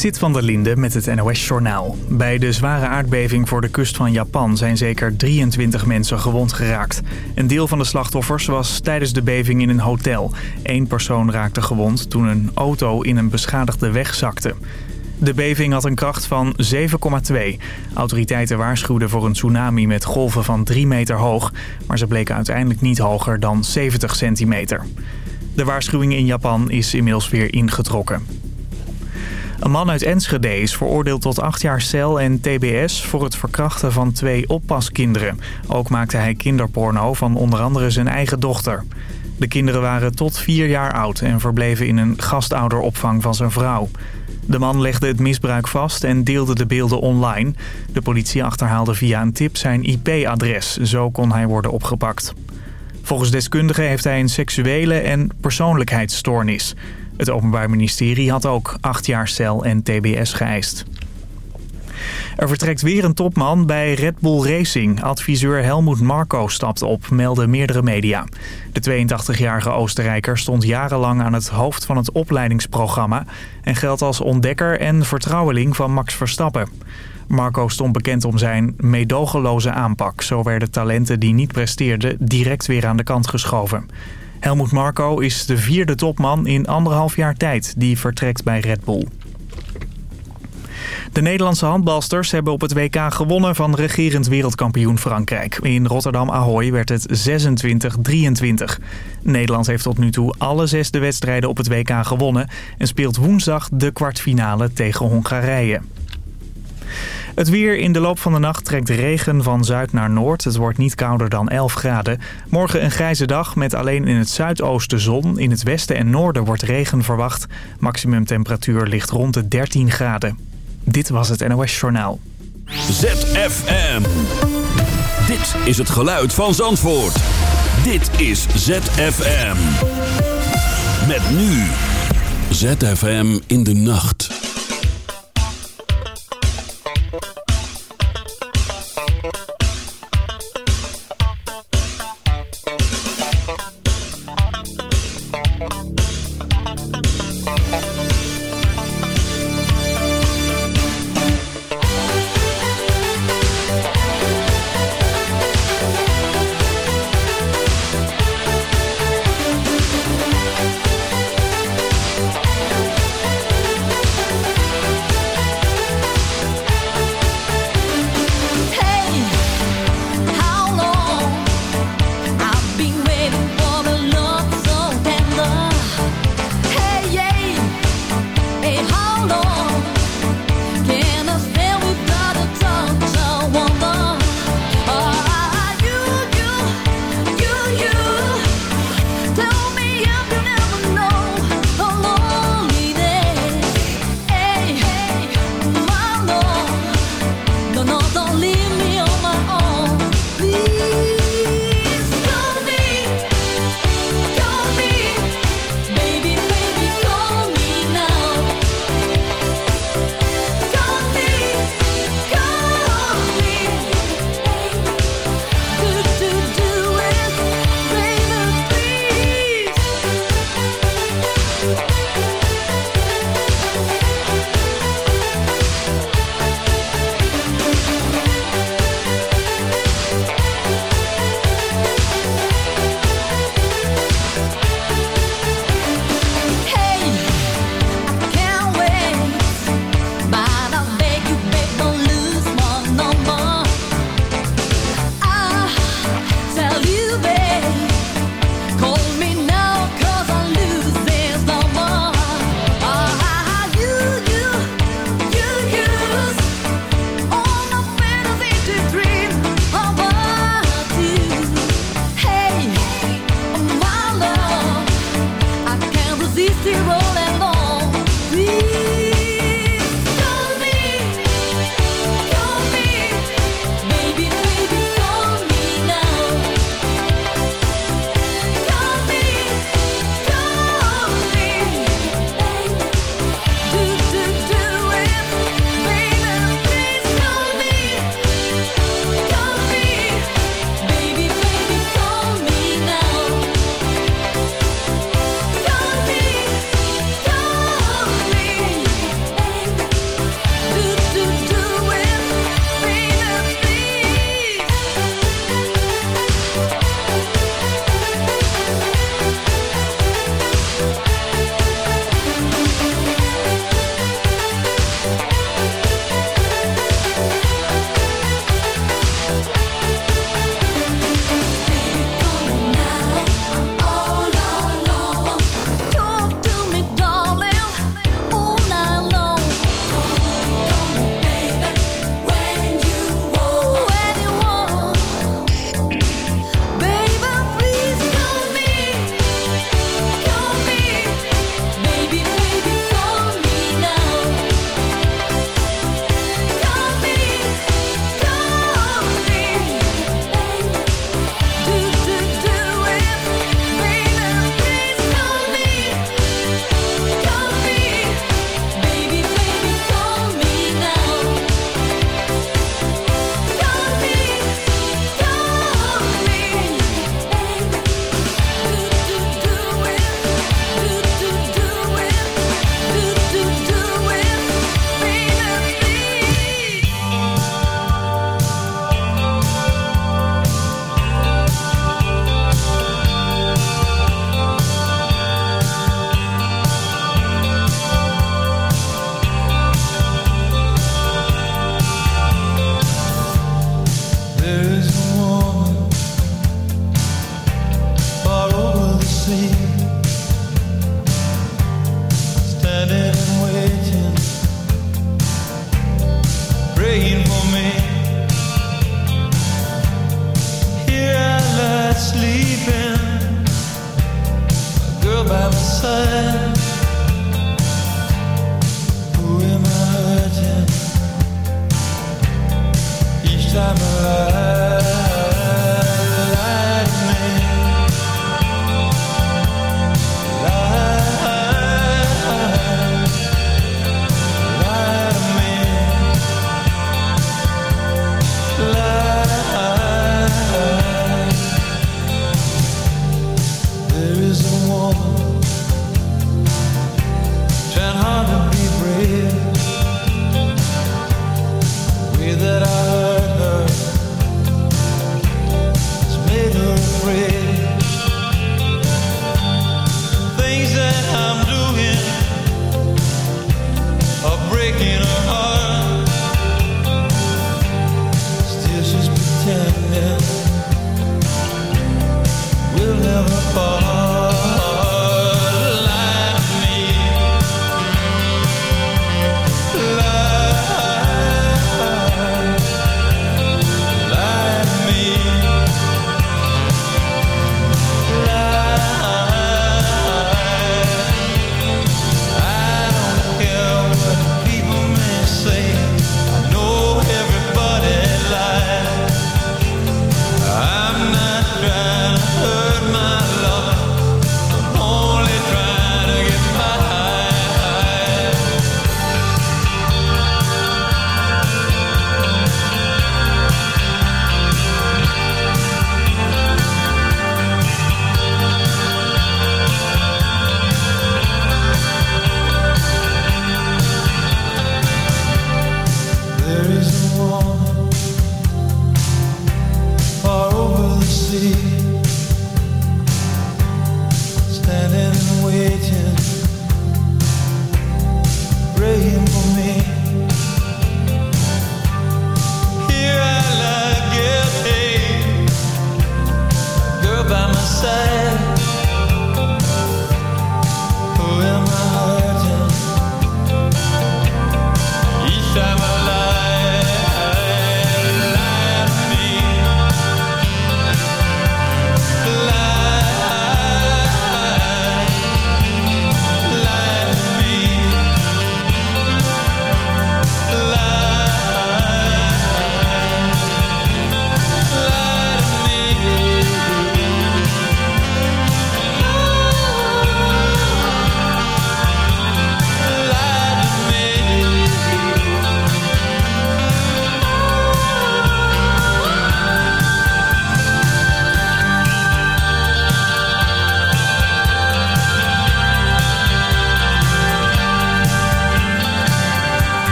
Zit van der Linde met het NOS-journaal. Bij de zware aardbeving voor de kust van Japan zijn zeker 23 mensen gewond geraakt. Een deel van de slachtoffers was tijdens de beving in een hotel. Eén persoon raakte gewond toen een auto in een beschadigde weg zakte. De beving had een kracht van 7,2. Autoriteiten waarschuwden voor een tsunami met golven van 3 meter hoog... maar ze bleken uiteindelijk niet hoger dan 70 centimeter. De waarschuwing in Japan is inmiddels weer ingetrokken. Een man uit Enschede is veroordeeld tot acht jaar cel en tbs voor het verkrachten van twee oppaskinderen. Ook maakte hij kinderporno van onder andere zijn eigen dochter. De kinderen waren tot vier jaar oud en verbleven in een gastouderopvang van zijn vrouw. De man legde het misbruik vast en deelde de beelden online. De politie achterhaalde via een tip zijn IP-adres. Zo kon hij worden opgepakt. Volgens deskundigen heeft hij een seksuele en persoonlijkheidsstoornis. Het Openbaar Ministerie had ook acht jaar cel en tbs geëist. Er vertrekt weer een topman bij Red Bull Racing. Adviseur Helmoet Marco stapt op, melden meerdere media. De 82-jarige Oostenrijker stond jarenlang aan het hoofd van het opleidingsprogramma... en geldt als ontdekker en vertrouweling van Max Verstappen. Marco stond bekend om zijn meedogenloze aanpak. Zo werden talenten die niet presteerden direct weer aan de kant geschoven. Helmoet Marco is de vierde topman in anderhalf jaar tijd die vertrekt bij Red Bull. De Nederlandse handbalsters hebben op het WK gewonnen van regerend wereldkampioen Frankrijk. In Rotterdam-Ahoy werd het 26-23. Nederland heeft tot nu toe alle zesde wedstrijden op het WK gewonnen... en speelt woensdag de kwartfinale tegen Hongarije. Het weer in de loop van de nacht trekt regen van zuid naar noord. Het wordt niet kouder dan 11 graden. Morgen een grijze dag met alleen in het zuidoosten zon. In het westen en noorden wordt regen verwacht. Maximum temperatuur ligt rond de 13 graden. Dit was het NOS Journaal. ZFM. Dit is het geluid van Zandvoort. Dit is ZFM. Met nu. ZFM in de nacht.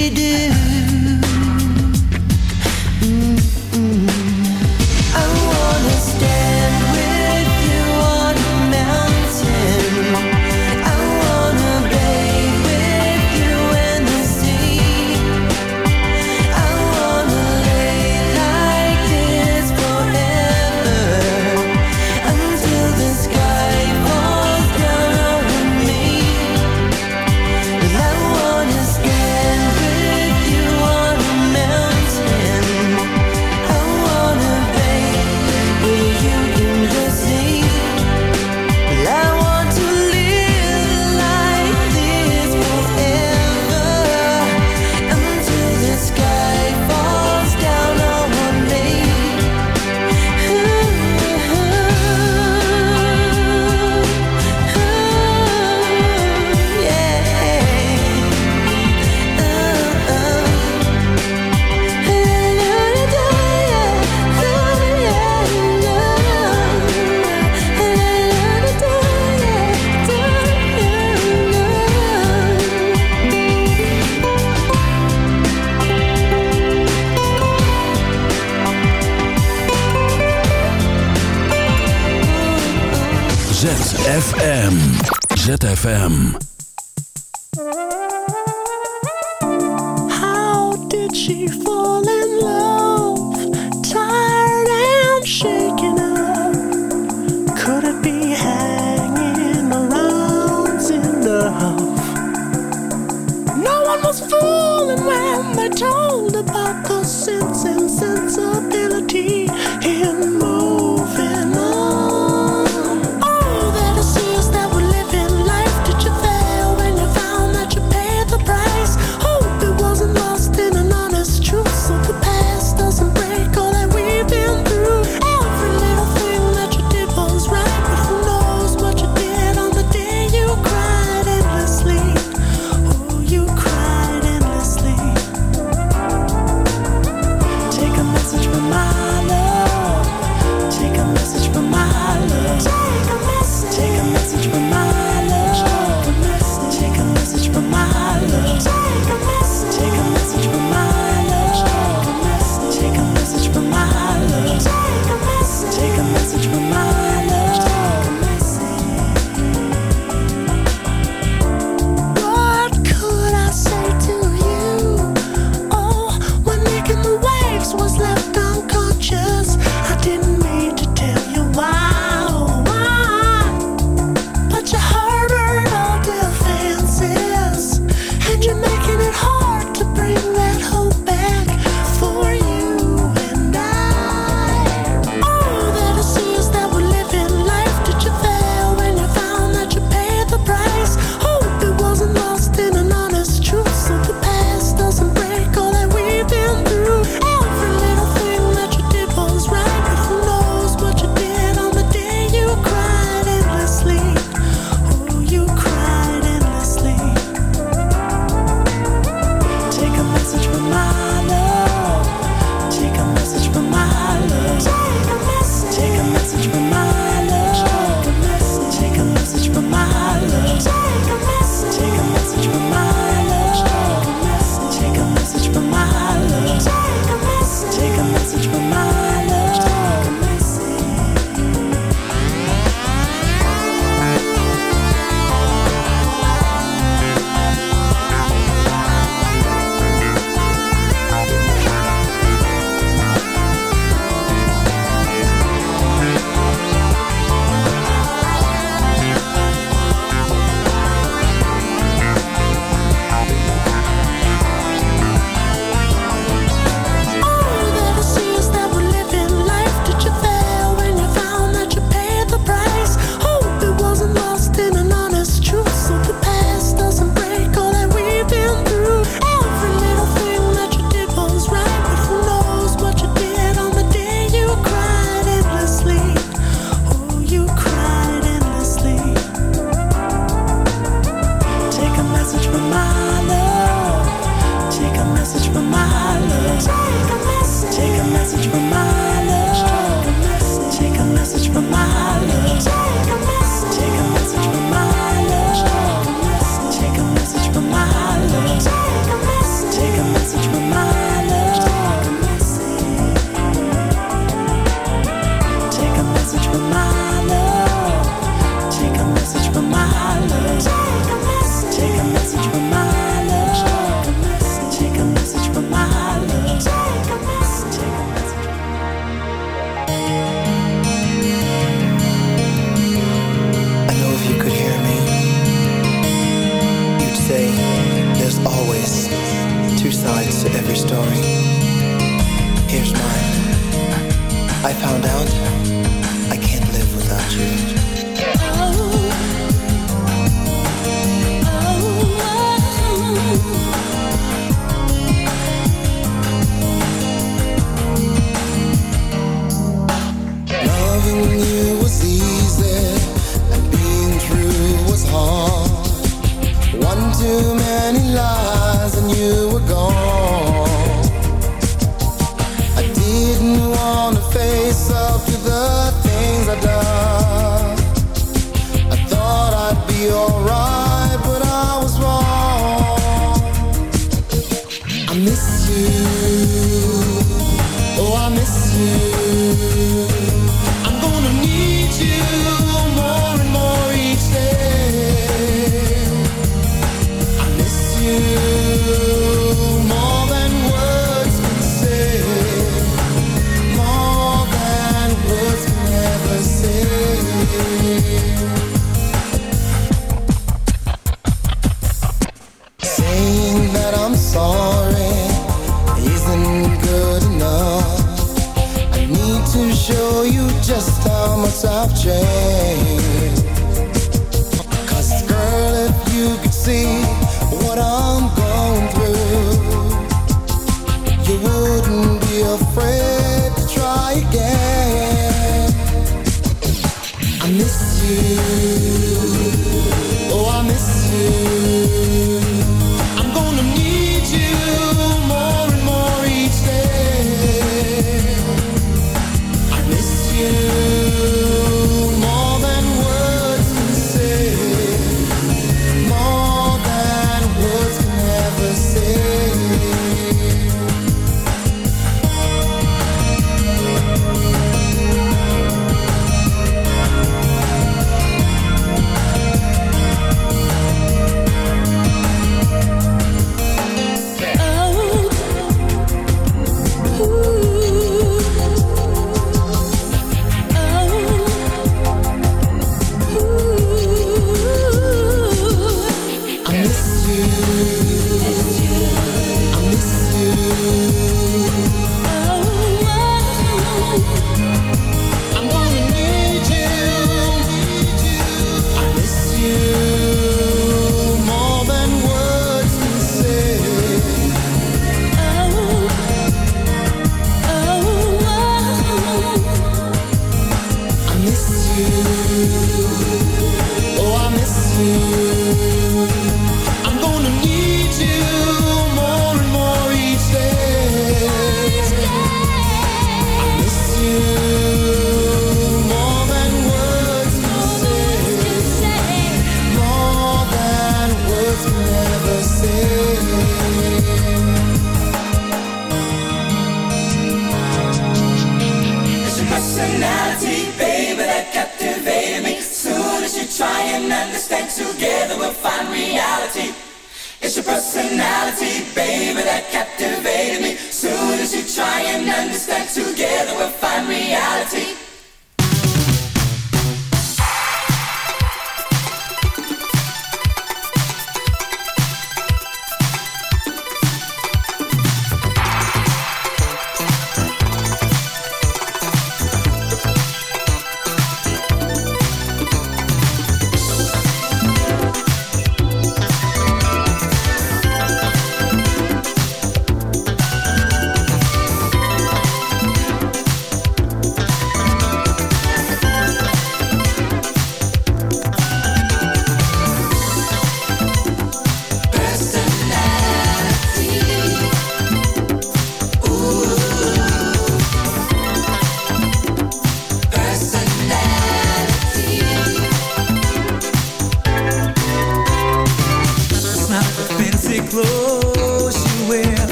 you do ZFM.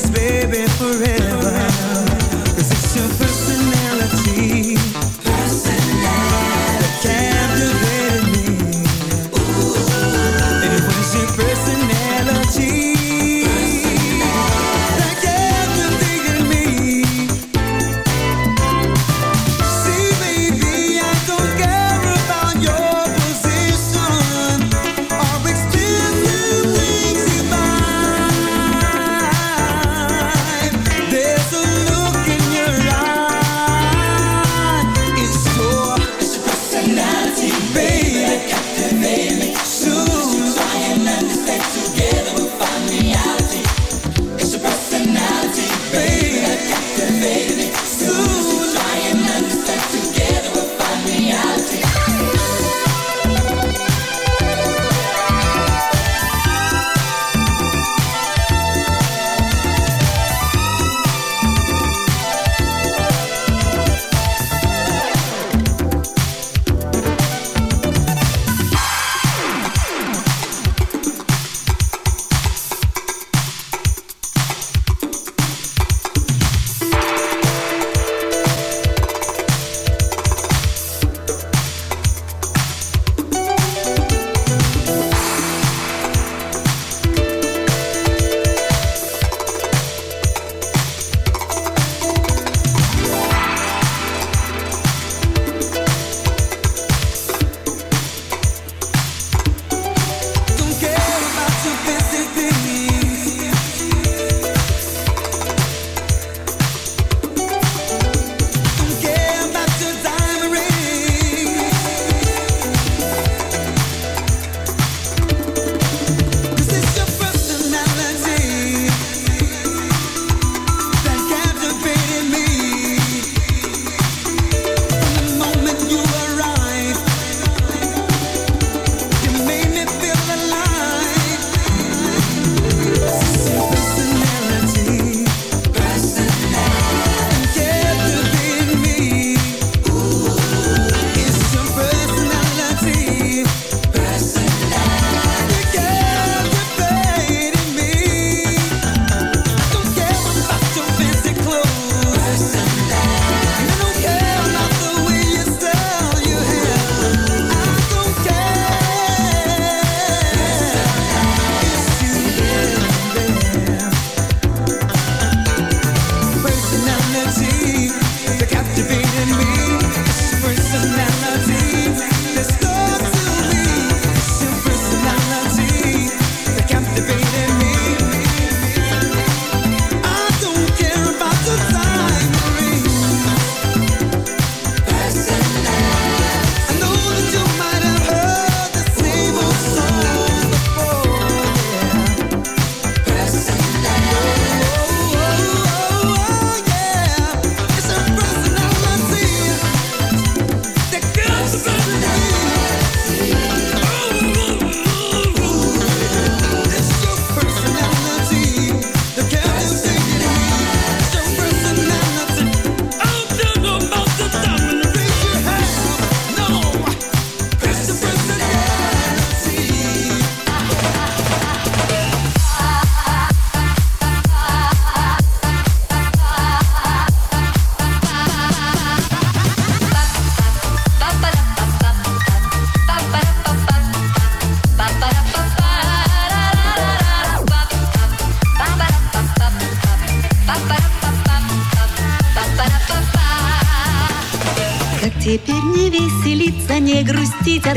There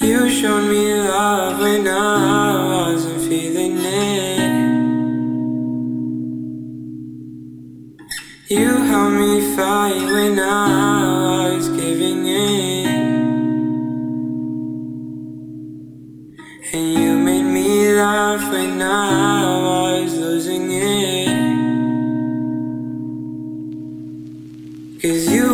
You showed me love when I wasn't feeling it. You helped me fight when I was giving in. And you made me laugh when I was losing it. Cause you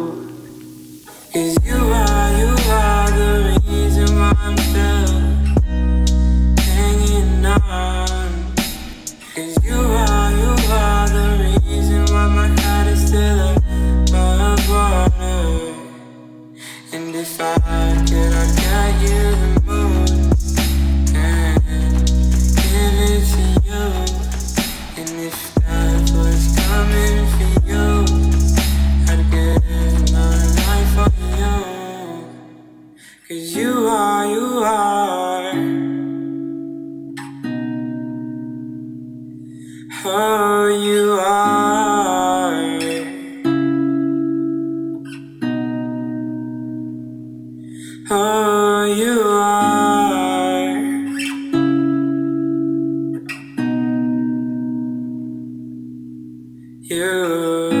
you.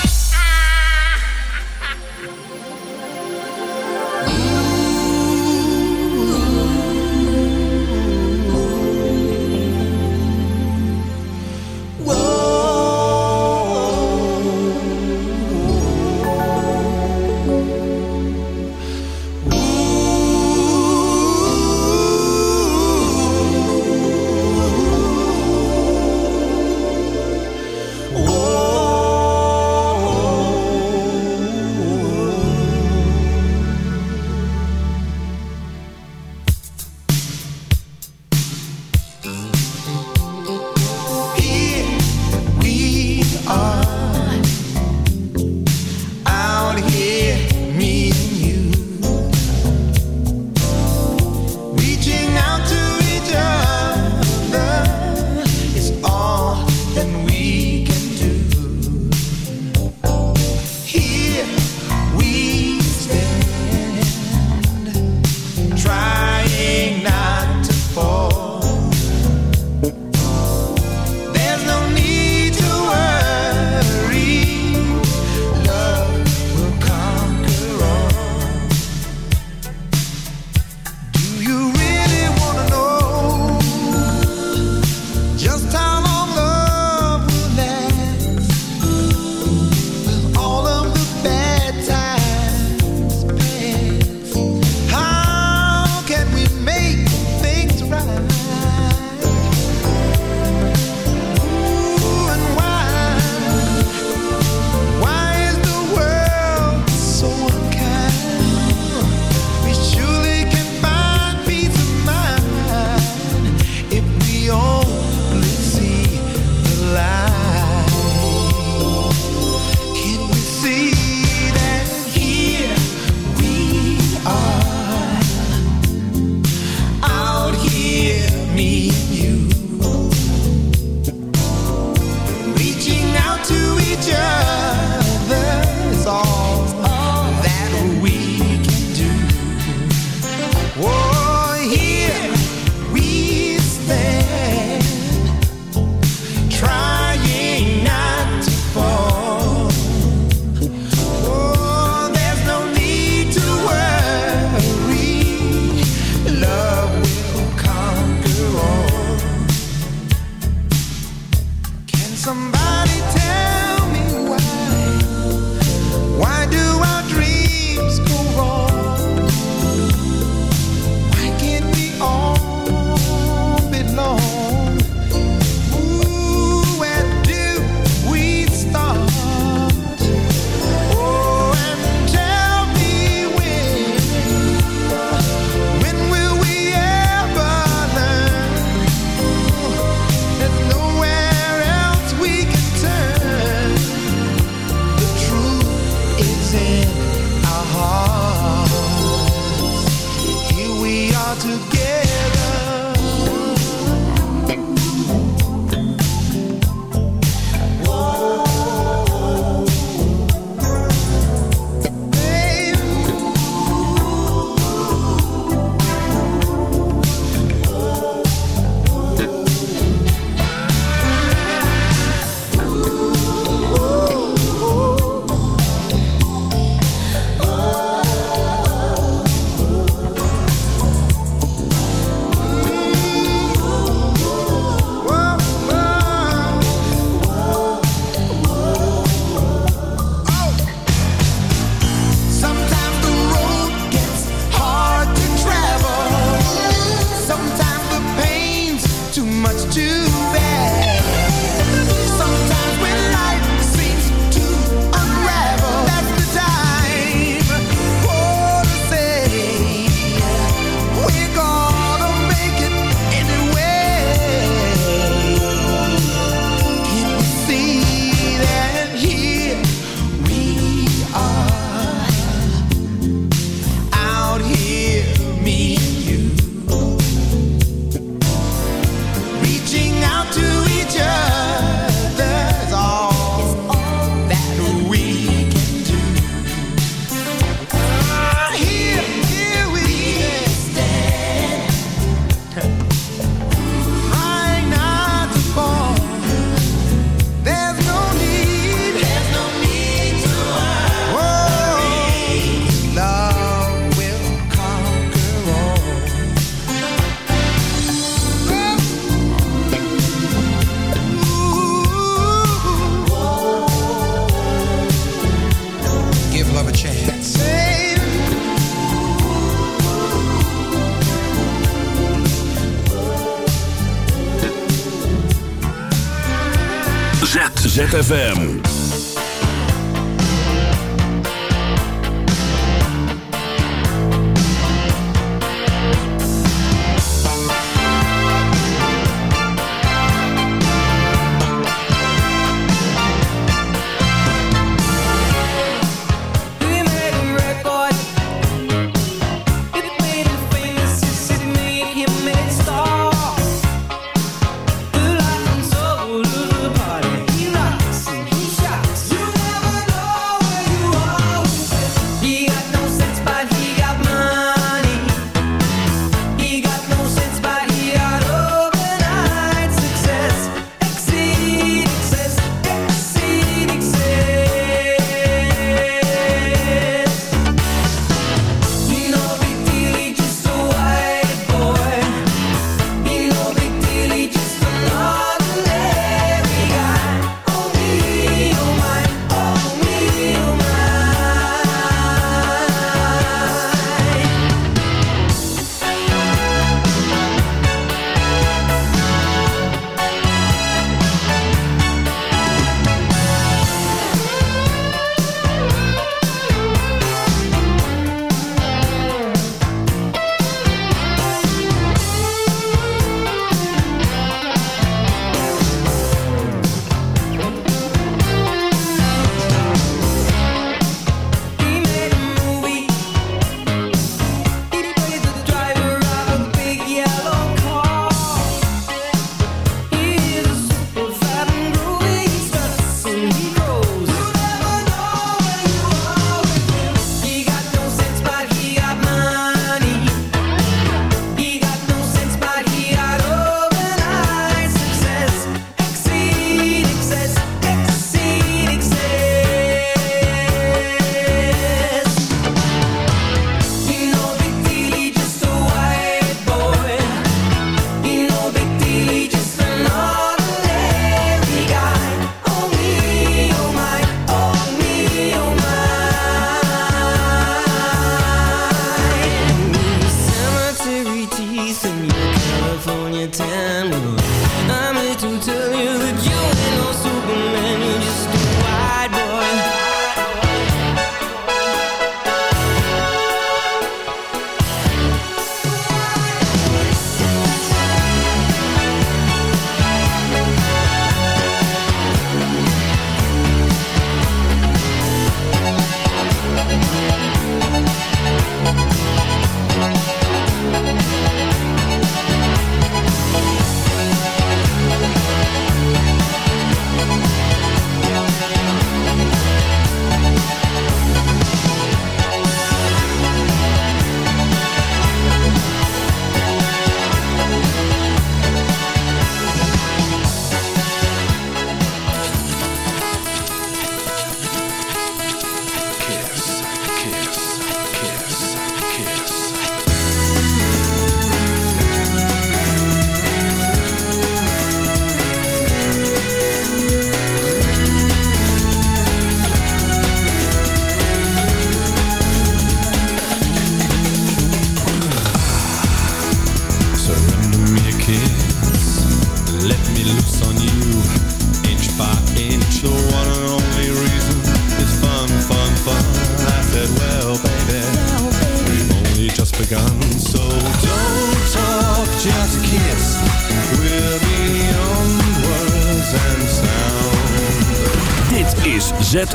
in your California tan roof.